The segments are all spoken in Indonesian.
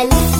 Bali.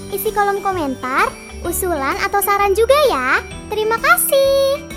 isi kolom komentar, usulan atau saran juga ya. Terima kasih.